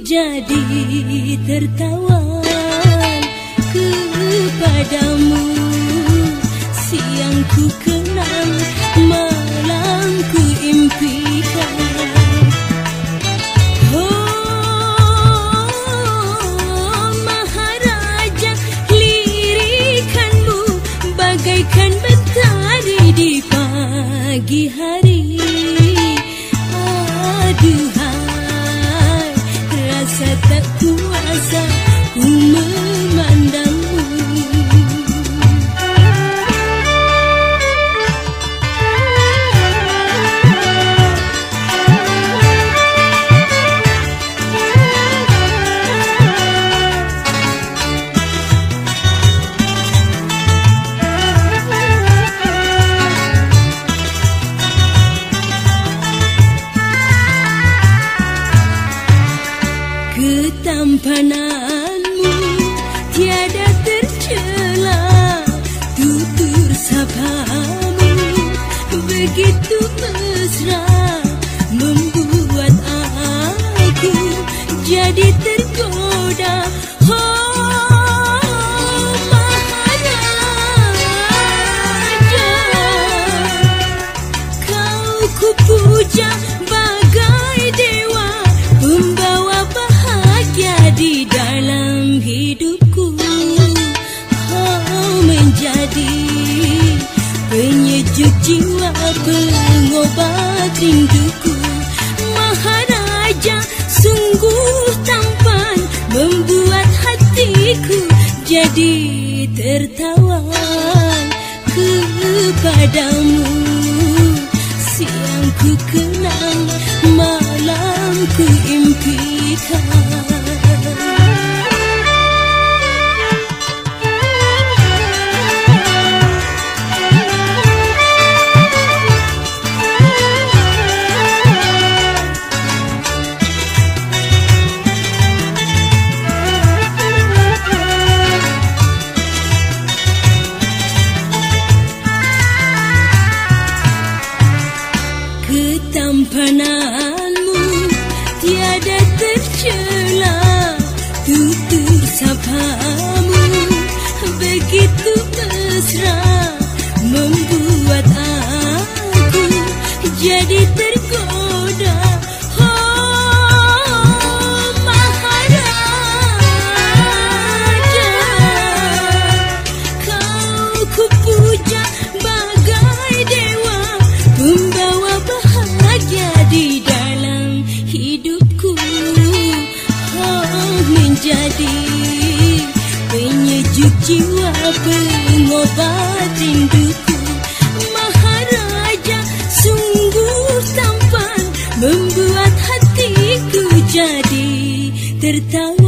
jadi tertawan kepadamu. Siang ku kenang malam ku impikan. Oh bagaikan mentari di pagi hari बना jiwa pengobat rinduku. Maharaja sungguh tampan Membuat hatiku jadi tertawan kepadamu Siang ku menjadi penyejuk jiwa pengobat rinduku Maharaja sungguh tampan Membuat hatiku jadi tertawa.